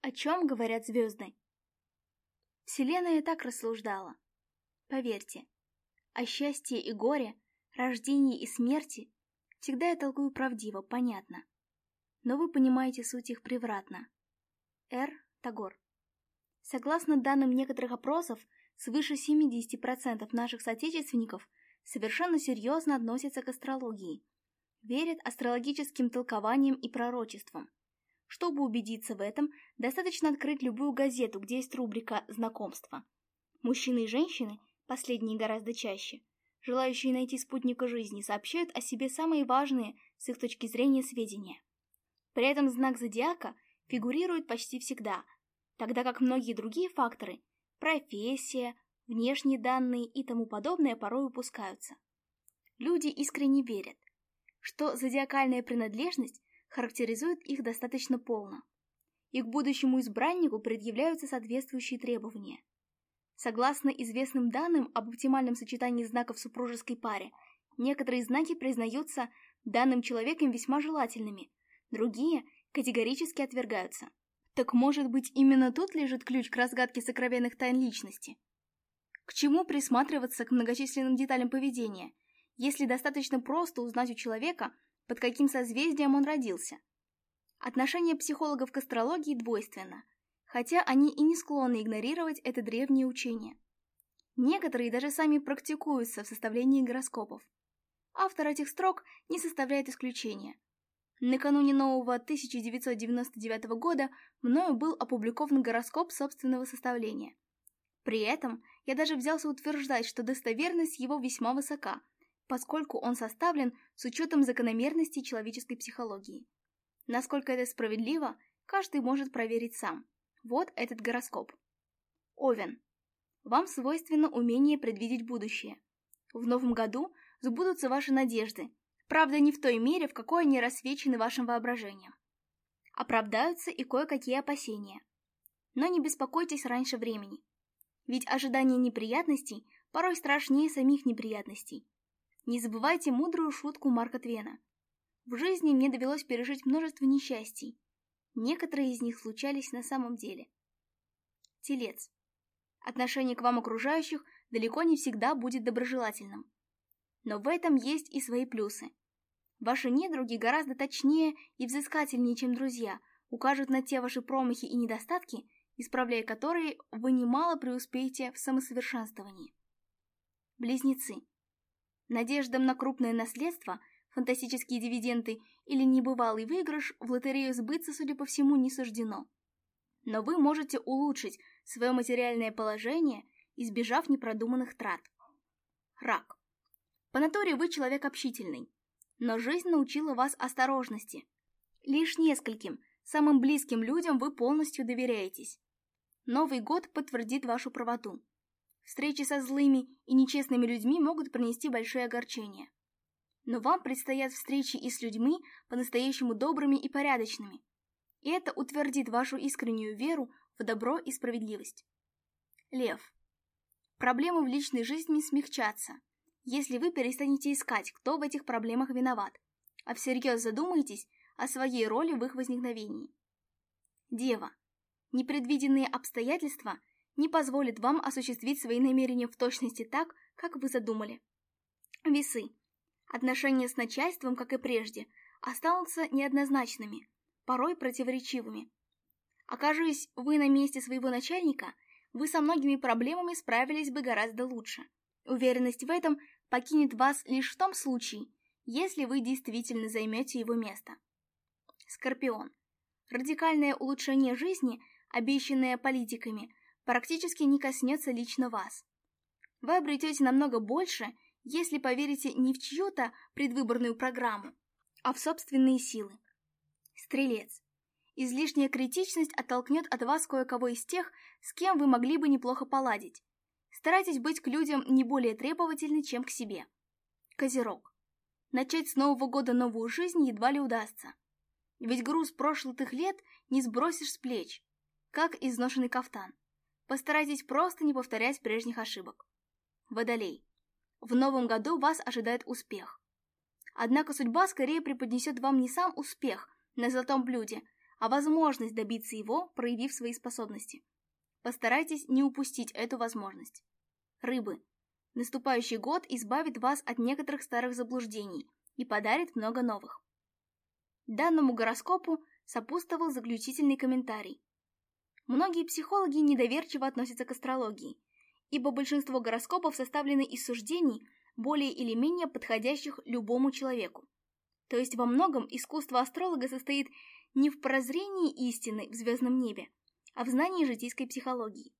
о чем говорят звезды. Вселенная так рассуждала. Поверьте, о счастье и горе, рождении и смерти всегда я толкую правдиво, понятно. Но вы понимаете суть их превратно. Р. Тагор. Согласно данным некоторых опросов, свыше 70% наших соотечественников совершенно серьезно относятся к астрологии, верят астрологическим толкованиям и пророчествам. Чтобы убедиться в этом, достаточно открыть любую газету, где есть рубрика «Знакомство». Мужчины и женщины, последние гораздо чаще, желающие найти спутника жизни, сообщают о себе самые важные с их точки зрения сведения. При этом знак зодиака фигурирует почти всегда, тогда как многие другие факторы – профессия, внешние данные и тому подобное – порой упускаются. Люди искренне верят, что зодиакальная принадлежность характеризует их достаточно полно. И к будущему избраннику предъявляются соответствующие требования. Согласно известным данным об оптимальном сочетании знаков супружеской паре, некоторые знаки признаются данным человеком весьма желательными, другие категорически отвергаются. Так может быть именно тут лежит ключ к разгадке сокровенных тайн личности? К чему присматриваться к многочисленным деталям поведения, если достаточно просто узнать у человека – под каким созвездием он родился. Отношение психологов к астрологии двойственно, хотя они и не склонны игнорировать это древнее учение. Некоторые даже сами практикуются в составлении гороскопов. Автор этих строк не составляет исключения. Накануне нового 1999 года мною был опубликован гороскоп собственного составления. При этом я даже взялся утверждать, что достоверность его весьма высока – поскольку он составлен с учетом закономерностей человеческой психологии. Насколько это справедливо, каждый может проверить сам. Вот этот гороскоп. Овен. Вам свойственно умение предвидеть будущее. В новом году сбудутся ваши надежды, правда не в той мере, в какой они рассвечены вашим воображением. Оправдаются и кое-какие опасения. Но не беспокойтесь раньше времени. Ведь ожидание неприятностей порой страшнее самих неприятностей. Не забывайте мудрую шутку Марка Твена. В жизни мне довелось пережить множество несчастий. Некоторые из них случались на самом деле. Телец. Отношение к вам окружающих далеко не всегда будет доброжелательным. Но в этом есть и свои плюсы. Ваши недруги гораздо точнее и взыскательнее, чем друзья, укажут на те ваши промахи и недостатки, исправляя которые вы немало преуспеете в самосовершенствовании. Близнецы. Надеждам на крупное наследство, фантастические дивиденды или небывалый выигрыш в лотерею сбыться, судя по всему, не суждено. Но вы можете улучшить свое материальное положение, избежав непродуманных трат. Рак. По натуре вы человек общительный, но жизнь научила вас осторожности. Лишь нескольким, самым близким людям вы полностью доверяетесь. Новый год подтвердит вашу правоту. Встречи со злыми и нечестными людьми могут принести большое огорчение. Но вам предстоят встречи и с людьми, по-настоящему добрыми и порядочными. И это утвердит вашу искреннюю веру в добро и справедливость. Лев. Проблемы в личной жизни смягчатся, если вы перестанете искать, кто в этих проблемах виноват, а всерьез задумаетесь о своей роли в их возникновении. Дева. Непредвиденные обстоятельства – не позволит вам осуществить свои намерения в точности так, как вы задумали. Весы. Отношения с начальством, как и прежде, останутся неоднозначными, порой противоречивыми. Окажись вы на месте своего начальника, вы со многими проблемами справились бы гораздо лучше. Уверенность в этом покинет вас лишь в том случае, если вы действительно займете его место. Скорпион. Радикальное улучшение жизни, обещанное политиками, практически не коснется лично вас. Вы обретете намного больше, если поверите не в чью-то предвыборную программу, а в собственные силы. Стрелец. Излишняя критичность оттолкнет от вас кое-кого из тех, с кем вы могли бы неплохо поладить. Старайтесь быть к людям не более требовательны, чем к себе. Козерог. Начать с Нового года новую жизнь едва ли удастся. Ведь груз прошлых лет не сбросишь с плеч, как изношенный кафтан. Постарайтесь просто не повторять прежних ошибок. Водолей. В новом году вас ожидает успех. Однако судьба скорее преподнесет вам не сам успех на золотом блюде, а возможность добиться его, проявив свои способности. Постарайтесь не упустить эту возможность. Рыбы. Наступающий год избавит вас от некоторых старых заблуждений и подарит много новых. Данному гороскопу сопутствовал заключительный комментарий, Многие психологи недоверчиво относятся к астрологии, ибо большинство гороскопов составлены из суждений, более или менее подходящих любому человеку. То есть во многом искусство астролога состоит не в прозрении истины в звездном небе, а в знании житейской психологии.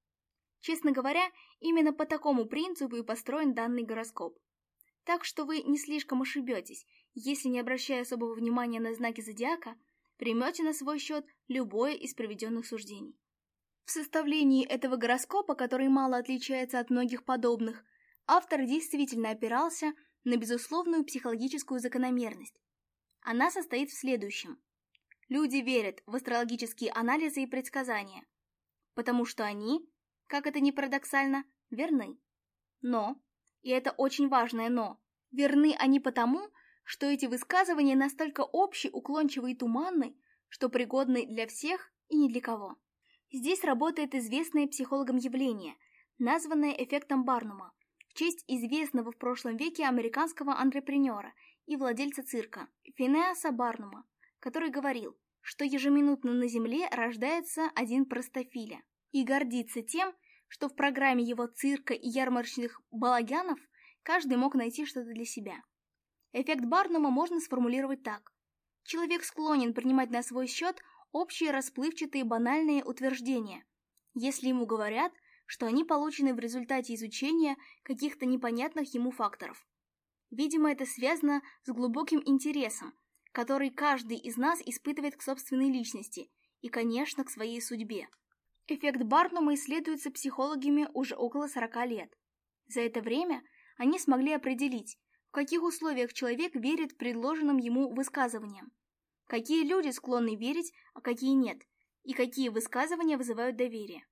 Честно говоря, именно по такому принципу и построен данный гороскоп. Так что вы не слишком ошибетесь, если не обращая особого внимания на знаки зодиака, примете на свой счет любое из проведенных суждений. В составлении этого гороскопа, который мало отличается от многих подобных, автор действительно опирался на безусловную психологическую закономерность. Она состоит в следующем. Люди верят в астрологические анализы и предсказания, потому что они, как это ни парадоксально, верны. Но, и это очень важное «но», верны они потому, что эти высказывания настолько общи, уклончивы и туманны, что пригодны для всех и ни для кого. Здесь работает известное психологом явление, названное эффектом Барнума, в честь известного в прошлом веке американского антрепренера и владельца цирка Финеаса Барнума, который говорил, что ежеминутно на Земле рождается один простофиля и гордится тем, что в программе его цирка и ярмарочных балаганов каждый мог найти что-то для себя. Эффект Барнума можно сформулировать так. Человек склонен принимать на свой счет общие расплывчатые банальные утверждения, если ему говорят, что они получены в результате изучения каких-то непонятных ему факторов. Видимо, это связано с глубоким интересом, который каждый из нас испытывает к собственной личности и, конечно, к своей судьбе. Эффект Барнума исследуется психологами уже около 40 лет. За это время они смогли определить, в каких условиях человек верит предложенным ему высказываниям какие люди склонны верить, а какие нет, и какие высказывания вызывают доверие.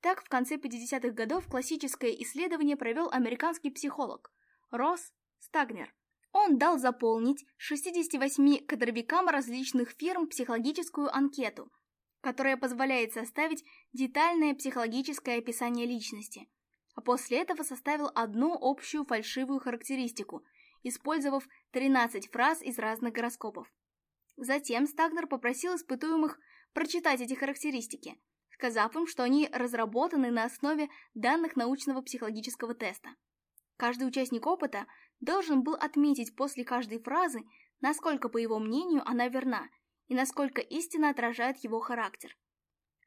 Так в конце 50-х годов классическое исследование провел американский психолог Росс Стагнер. Он дал заполнить 68 кадровикам различных фирм психологическую анкету, которая позволяет составить детальное психологическое описание личности, а после этого составил одну общую фальшивую характеристику, использовав 13 фраз из разных гороскопов. Затем Стагнер попросил испытуемых прочитать эти характеристики, сказав им, что они разработаны на основе данных научного психологического теста. Каждый участник опыта должен был отметить после каждой фразы, насколько, по его мнению, она верна и насколько истина отражает его характер.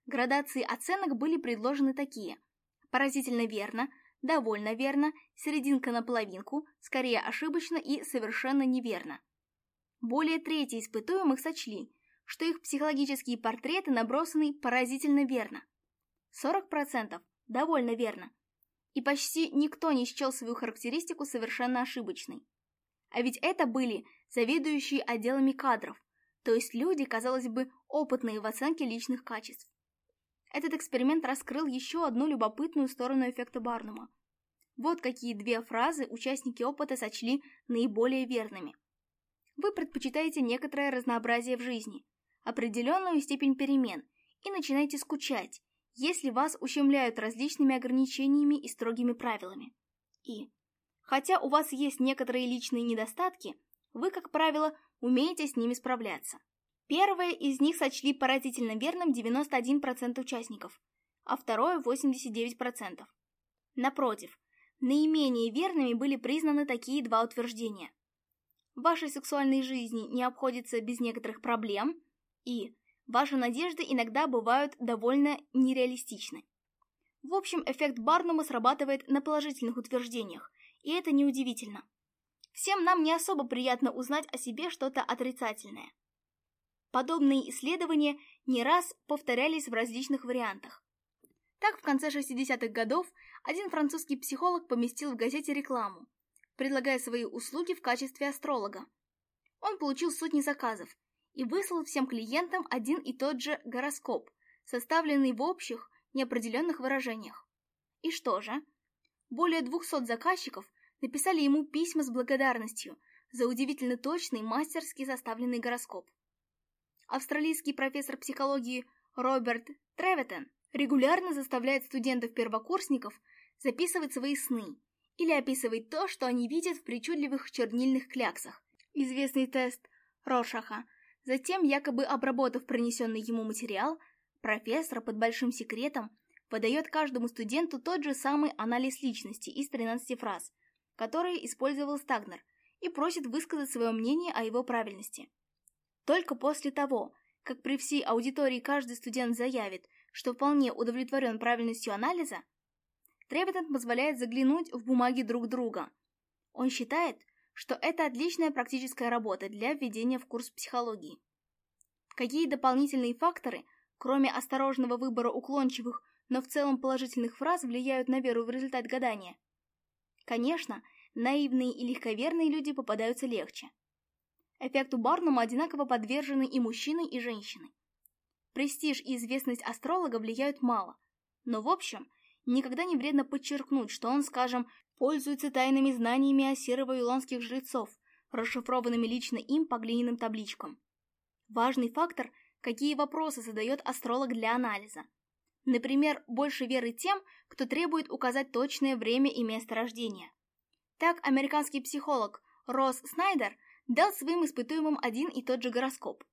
Градации оценок были предложены такие «поразительно верно», «довольно верно», «серединка на половинку», «скорее ошибочно» и «совершенно неверно». Более трети испытуемых сочли, что их психологические портреты набросаны поразительно верно. 40% довольно верно. И почти никто не счел свою характеристику совершенно ошибочной. А ведь это были заведующие отделами кадров, то есть люди, казалось бы, опытные в оценке личных качеств. Этот эксперимент раскрыл еще одну любопытную сторону эффекта Барнума. Вот какие две фразы участники опыта сочли наиболее верными – вы предпочитаете некоторое разнообразие в жизни, определенную степень перемен и начинаете скучать, если вас ущемляют различными ограничениями и строгими правилами. И, хотя у вас есть некоторые личные недостатки, вы, как правило, умеете с ними справляться. Первое из них сочли поразительно верным 91% участников, а второе 89%. Напротив, наименее верными были признаны такие два утверждения – вашей сексуальной жизни не обходится без некоторых проблем, и ваши надежды иногда бывают довольно нереалистичны. В общем, эффект Барнума срабатывает на положительных утверждениях, и это неудивительно. Всем нам не особо приятно узнать о себе что-то отрицательное. Подобные исследования не раз повторялись в различных вариантах. Так, в конце 60-х годов один французский психолог поместил в газете рекламу, предлагая свои услуги в качестве астролога. Он получил сотни заказов и выслал всем клиентам один и тот же гороскоп, составленный в общих, неопределенных выражениях. И что же? Более 200 заказчиков написали ему письма с благодарностью за удивительно точный мастерски составленный гороскоп. Австралийский профессор психологии Роберт Треветен регулярно заставляет студентов-первокурсников записывать свои сны или описывать то, что они видят в причудливых чернильных кляксах. Известный тест Рошаха. Затем, якобы обработав пронесенный ему материал, профессор под большим секретом подает каждому студенту тот же самый анализ личности из 13 фраз, которые использовал Стагнер, и просит высказать свое мнение о его правильности. Только после того, как при всей аудитории каждый студент заявит, что вполне удовлетворен правильностью анализа, Трепетон позволяет заглянуть в бумаги друг друга. Он считает, что это отличная практическая работа для введения в курс психологии. Какие дополнительные факторы, кроме осторожного выбора уклончивых, но в целом положительных фраз, влияют на веру в результат гадания? Конечно, наивные и легковерные люди попадаются легче. Эффекту Барнума одинаково подвержены и мужчины, и женщины. Престиж и известность астролога влияют мало, но в общем Никогда не вредно подчеркнуть, что он, скажем, пользуется тайными знаниями о серо-вавилонских жрецов, расшифрованными лично им по глиняным табличкам. Важный фактор – какие вопросы задает астролог для анализа. Например, больше веры тем, кто требует указать точное время и место рождения. Так, американский психолог Росс Снайдер дал своим испытуемым один и тот же гороскоп.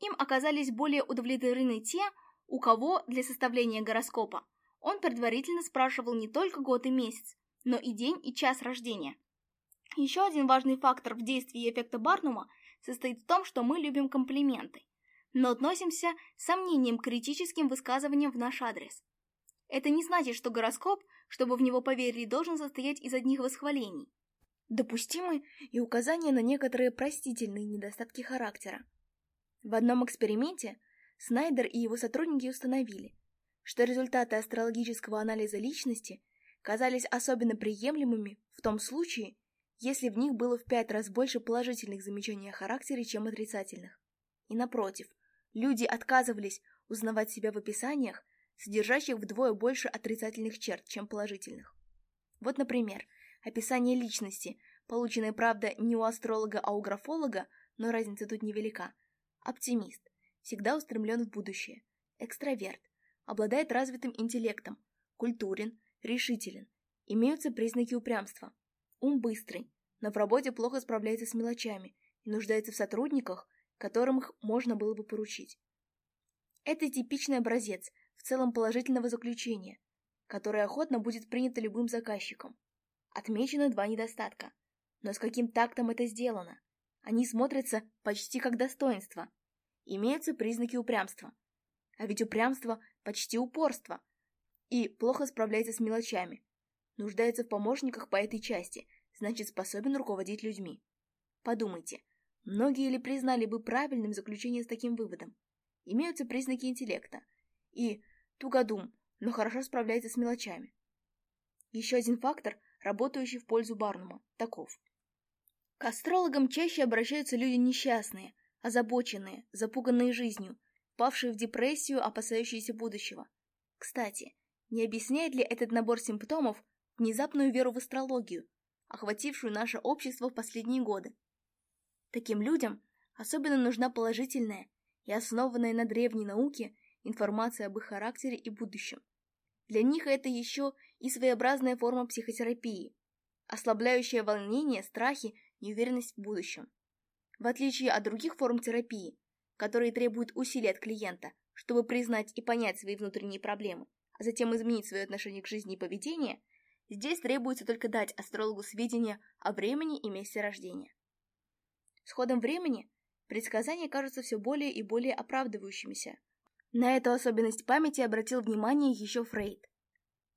Им оказались более удовлетворены те, у кого для составления гороскопа он предварительно спрашивал не только год и месяц, но и день и час рождения. Еще один важный фактор в действии эффекта Барнума состоит в том, что мы любим комплименты, но относимся с сомнением к критическим высказываниям в наш адрес. Это не значит, что гороскоп, чтобы в него поверили, должен состоять из одних восхвалений. Допустимы и указания на некоторые простительные недостатки характера. В одном эксперименте Снайдер и его сотрудники установили, что результаты астрологического анализа личности казались особенно приемлемыми в том случае, если в них было в пять раз больше положительных замечаний о характере, чем отрицательных. И напротив, люди отказывались узнавать себя в описаниях, содержащих вдвое больше отрицательных черт, чем положительных. Вот, например, описание личности, полученное, правда, не у астролога, а у графолога, но разница тут невелика. Оптимист, всегда устремлен в будущее. Экстраверт, обладает развитым интеллектом, культурен, решителен, имеются признаки упрямства, ум быстрый, но в работе плохо справляется с мелочами и нуждается в сотрудниках, которым их можно было бы поручить. Это типичный образец в целом положительного заключения, которое охотно будет принято любым заказчиком. Отмечено два недостатка. Но с каким тактом это сделано? Они смотрятся почти как достоинство. Имеются признаки упрямства. А ведь упрямство почти упорство, и плохо справляется с мелочами. Нуждается в помощниках по этой части, значит способен руководить людьми. Подумайте, многие ли признали бы правильным заключение с таким выводом? Имеются признаки интеллекта. И тугодум, но хорошо справляется с мелочами. Еще один фактор, работающий в пользу Барнума, таков. К астрологам чаще обращаются люди несчастные, озабоченные, запуганные жизнью, впавшие в депрессию, опасающиеся будущего. Кстати, не объясняет ли этот набор симптомов внезапную веру в астрологию, охватившую наше общество в последние годы? Таким людям особенно нужна положительная и основанная на древней науке информация об их характере и будущем. Для них это еще и своеобразная форма психотерапии, ослабляющая волнения, страхи, неуверенность в будущем. В отличие от других форм терапии, которые требуют усилий от клиента, чтобы признать и понять свои внутренние проблемы, а затем изменить свое отношение к жизни и поведение, здесь требуется только дать астрологу сведения о времени и месте рождения. С ходом времени предсказания кажутся все более и более оправдывающимися. На эту особенность памяти обратил внимание еще Фрейд.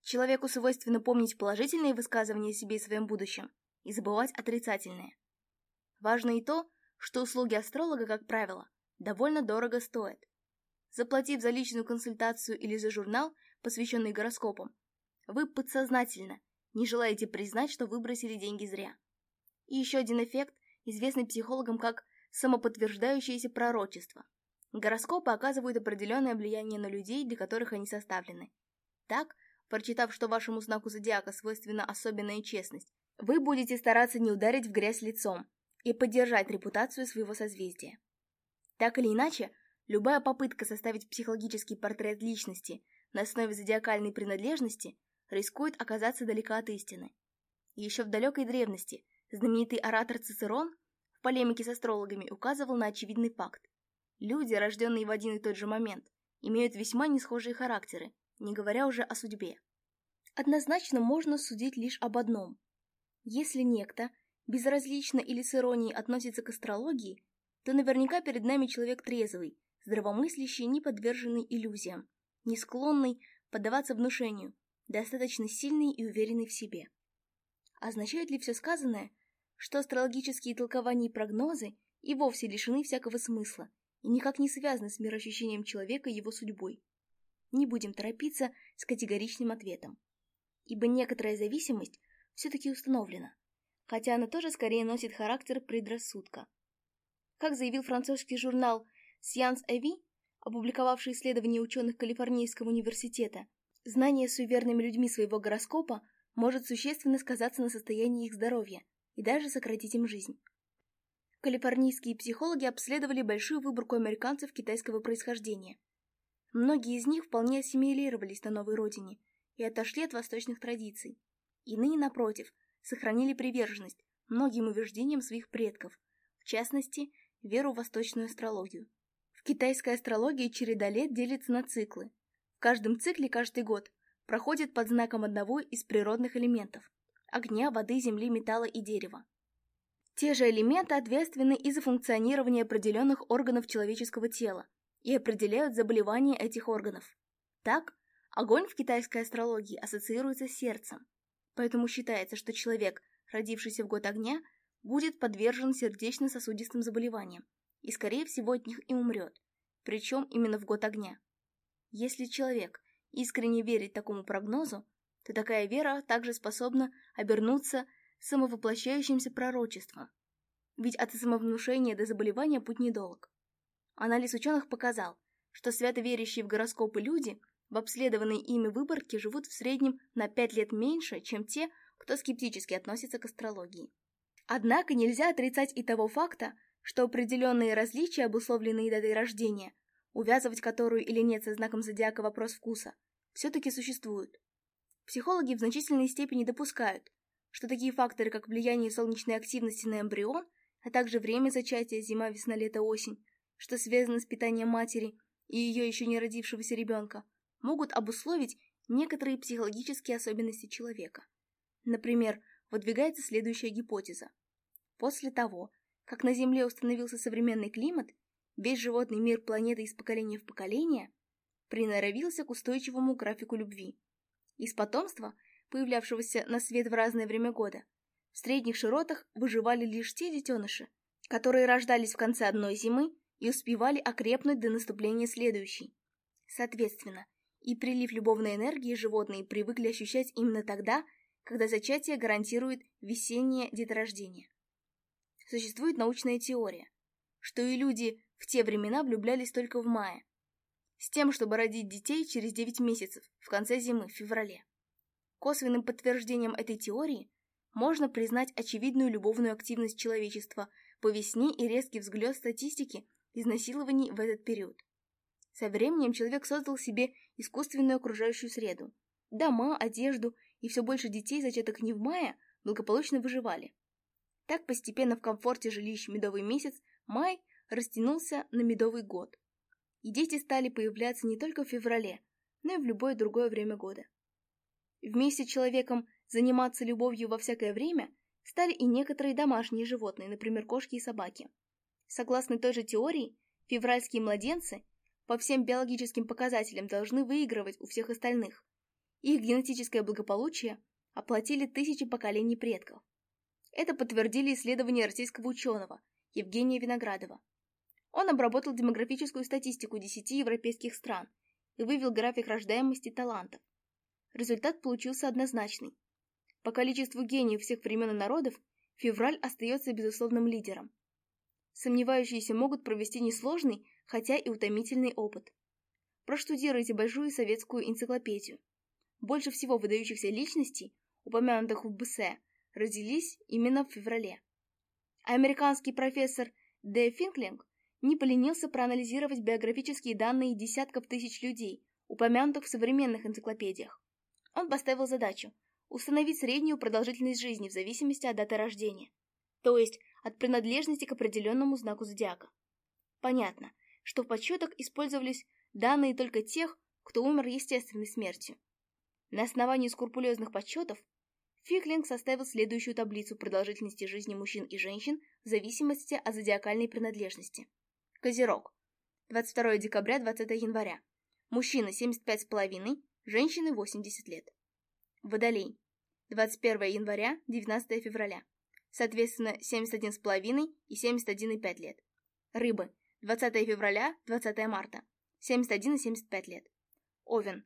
Человеку свойственно помнить положительные высказывания о себе и своем будущем и забывать отрицательные. Важно и то, что услуги астролога, как правило, довольно дорого стоит. Заплатив за личную консультацию или за журнал, посвященный гороскопам, вы подсознательно не желаете признать, что выбросили деньги зря. И еще один эффект, известный психологам как самоподтверждающееся пророчество. Гороскопы оказывают определенное влияние на людей, для которых они составлены. Так, прочитав, что вашему знаку зодиака свойственна особенная честность, вы будете стараться не ударить в грязь лицом и поддержать репутацию своего созвездия. Так или иначе, любая попытка составить психологический портрет личности на основе зодиакальной принадлежности рискует оказаться далека от истины. Еще в далекой древности знаменитый оратор Цицерон в полемике с астрологами указывал на очевидный факт. Люди, рожденные в один и тот же момент, имеют весьма несхожие характеры, не говоря уже о судьбе. Однозначно можно судить лишь об одном. Если некто безразлично или с иронией относится к астрологии, то наверняка перед нами человек трезвый, здравомыслящий, не подверженный иллюзиям, не склонный поддаваться внушению, достаточно сильный и уверенный в себе. Означает ли все сказанное, что астрологические толкования и прогнозы и вовсе лишены всякого смысла и никак не связаны с мироощущением человека и его судьбой? Не будем торопиться с категоричным ответом, ибо некоторая зависимость все-таки установлена, хотя она тоже скорее носит характер предрассудка – как заявил французский журнал «Сианс Эви», опубликовавший исследование ученых Калифорнийского университета, знание суеверными людьми своего гороскопа может существенно сказаться на состоянии их здоровья и даже сократить им жизнь. Калифорнийские психологи обследовали большую выборку американцев китайского происхождения. Многие из них вполне ассимилировались на новой родине и отошли от восточных традиций. Иные, напротив, сохранили приверженность многим убеждениям своих предков, в частности, веру в восточную астрологию. В китайской астрологии череда лет делится на циклы. В каждом цикле каждый год проходит под знаком одного из природных элементов – огня, воды, земли, металла и дерева. Те же элементы ответственны и за функционирование определенных органов человеческого тела и определяют заболевания этих органов. Так, огонь в китайской астрологии ассоциируется с сердцем, поэтому считается, что человек, родившийся в год огня – будет подвержен сердечно-сосудистым заболеваниям и, скорее всего, от них и умрет, причем именно в год огня. Если человек искренне верит такому прогнозу, то такая вера также способна обернуться самовоплощающимся пророчеством. Ведь от самовнушения до заболевания путь недолг. Анализ ученых показал, что святоверящие в гороскопы люди в обследованной ими выборке живут в среднем на 5 лет меньше, чем те, кто скептически относится к астрологии. Однако нельзя отрицать и того факта, что определенные различия, обусловленные датой рождения, увязывать которую или нет со знаком зодиака вопрос вкуса, все-таки существуют. Психологи в значительной степени допускают, что такие факторы, как влияние солнечной активности на эмбрион, а также время зачатия зима, весна, лето, осень, что связано с питанием матери и ее еще не родившегося ребенка, могут обусловить некоторые психологические особенности человека. Например, выдвигается следующая гипотеза. После того, как на Земле установился современный климат, весь животный мир планеты из поколения в поколение приноровился к устойчивому графику любви. Из потомства, появлявшегося на свет в разное время года, в средних широтах выживали лишь те детеныши, которые рождались в конце одной зимы и успевали окрепнуть до наступления следующей. Соответственно, и прилив любовной энергии животные привыкли ощущать именно тогда, когда зачатие гарантирует весеннее деторождение. Существует научная теория, что и люди в те времена влюблялись только в мае, с тем, чтобы родить детей через 9 месяцев, в конце зимы, в феврале. Косвенным подтверждением этой теории можно признать очевидную любовную активность человечества по весне и резкий взгляд статистики изнасилований в этот период. Со временем человек создал себе искусственную окружающую среду – дома, одежду и все больше детей, зачатых не в мае, благополучно выживали. Так постепенно в комфорте жилищ медовый месяц, май, растянулся на медовый год. И дети стали появляться не только в феврале, но и в любое другое время года. Вместе с человеком заниматься любовью во всякое время стали и некоторые домашние животные, например, кошки и собаки. Согласно той же теории, февральские младенцы по всем биологическим показателям должны выигрывать у всех остальных – их генетическое благополучие оплатили тысячи поколений предков. Это подтвердили исследования российского ученого Евгения Виноградова. Он обработал демографическую статистику 10 европейских стран и вывел график рождаемости талантов. Результат получился однозначный. По количеству гениев всех времен и народов февраль остается безусловным лидером. Сомневающиеся могут провести несложный, хотя и утомительный опыт. Проштудируйте большую советскую энциклопедию. Больше всего выдающихся личностей, упомянутых в БСЭ, родились именно в феврале. А американский профессор Д. Финклинг не поленился проанализировать биографические данные десятков тысяч людей, упомянутых в современных энциклопедиях. Он поставил задачу установить среднюю продолжительность жизни в зависимости от даты рождения, то есть от принадлежности к определенному знаку зодиака. Понятно, что в подсчетах использовались данные только тех, кто умер естественной смертью. На основании скрупулезных подсчетов Фиклинг составил следующую таблицу продолжительности жизни мужчин и женщин в зависимости от зодиакальной принадлежности. Козерог. 22 декабря, 20 января. Мужчины 75,5, женщины 80 лет. Водолей. 21 января, 19 февраля. Соответственно, 71,5 и 71,5 лет. Рыбы. 20 февраля, 20 марта. 71 и 75 лет. Овен.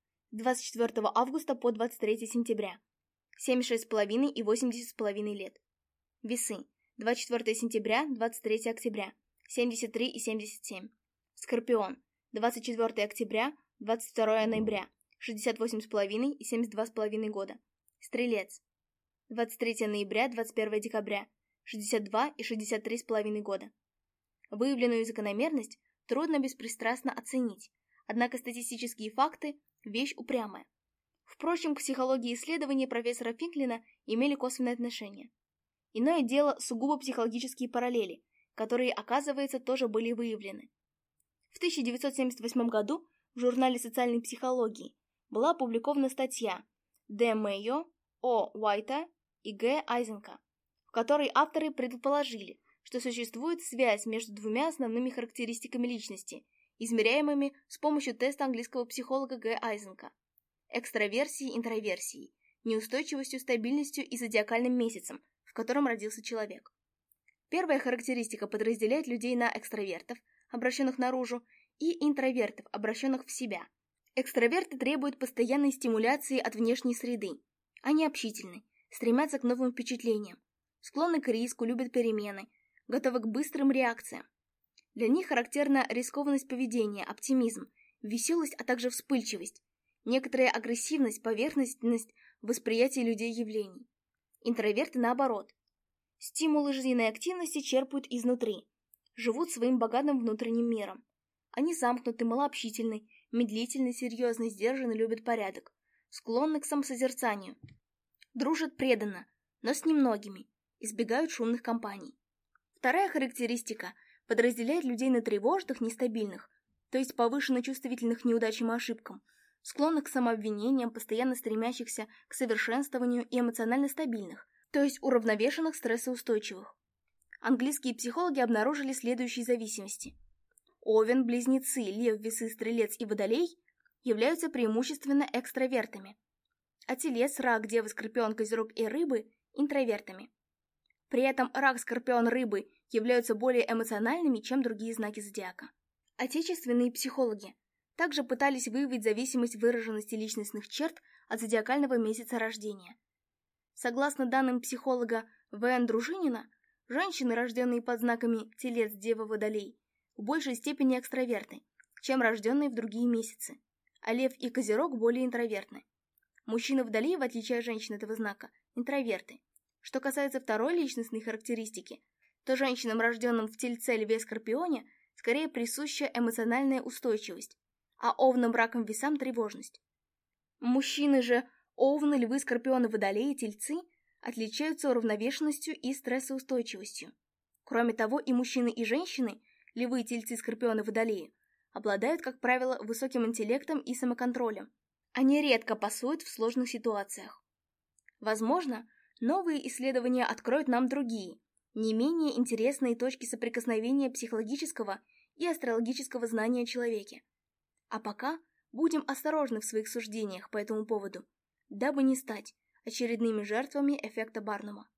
24 августа по 23 сентября. 76,5 и 80,5 лет. Весы. 24 сентября, 23 октября. 73 и 77. Скорпион. 24 октября, 22 ноября. 68,5 и 72,5 года. Стрелец. 23 ноября, 21 декабря. 62 и 63,5 года. Выявленную закономерность трудно беспристрастно оценить, Однако статистические факты – вещь упрямая. Впрочем, к психологии исследования профессора Финклина имели косвенное отношение. Иное дело сугубо психологические параллели, которые, оказывается, тоже были выявлены. В 1978 году в журнале социальной психологии была опубликована статья Д. Мэйо, О. Уайта и Г. Айзенка, в которой авторы предположили, что существует связь между двумя основными характеристиками личности – измеряемыми с помощью теста английского психолога Г. Айзенка. экстраверсии, интроверсии, неустойчивостью, стабильностью и зодиакальным месяцем, в котором родился человек. Первая характеристика подразделяет людей на экстравертов, обращенных наружу, и интровертов, обращенных в себя. Экстраверты требуют постоянной стимуляции от внешней среды. Они общительны, стремятся к новым впечатлениям, склонны к риску, любят перемены, готовы к быстрым реакциям, для них характерна рискованность поведения, оптимизм, веселость, а также вспыльчивость, некоторая агрессивность, поверхностность восприятия людей явлений. Интроверты наоборот. Стимулы жизненной активности черпают изнутри, живут своим богатым внутренним миром. Они замкнуты, малообщительны, медлительны, серьезны, сдержаны, любят порядок, склонны к самосозерцанию, дружат преданно, но с немногими, избегают шумных компаний. Вторая характеристика – подразделяет людей на тревожных, нестабильных, то есть повышенно чувствительных неудачам и ошибкам, склонных к самообвинениям, постоянно стремящихся к совершенствованию и эмоционально стабильных, то есть уравновешенных стрессоустойчивых. Английские психологи обнаружили следующие зависимости. Овен, близнецы, лев, весы, стрелец и водолей являются преимущественно экстравертами, а телец, рак, дева, скорпион, козерог и рыбы – интровертами. При этом рак, скорпион, рыбы являются более эмоциональными, чем другие знаки зодиака. Отечественные психологи также пытались выявить зависимость выраженности личностных черт от зодиакального месяца рождения. Согласно данным психолога В.Н. Дружинина, женщины, рожденные под знаками Телец, Дева, Водолей, в большей степени экстраверты, чем рожденные в другие месяцы, а Лев и Козерог более интровертны. Мужчины Водолей, в отличие от женщин этого знака, интроверты. Что касается второй личностной характеристики, то женщинам, рожденным в Тельце Льве, Скорпионе, скорее присуща эмоциональная устойчивость, а овнам, раком, весам – тревожность. Мужчины же, овны, львы, скорпионы, водолеи, тельцы отличаются уравновешенностью и стрессоустойчивостью. Кроме того, и мужчины, и женщины, львы, тельцы, скорпионы, водолеи, обладают, как правило, высоким интеллектом и самоконтролем. Они редко пасуют в сложных ситуациях. Возможно, новые исследования откроют нам другие, не менее интересные точки соприкосновения психологического и астрологического знания о человеке. А пока будем осторожны в своих суждениях по этому поводу, дабы не стать очередными жертвами эффекта Барнума.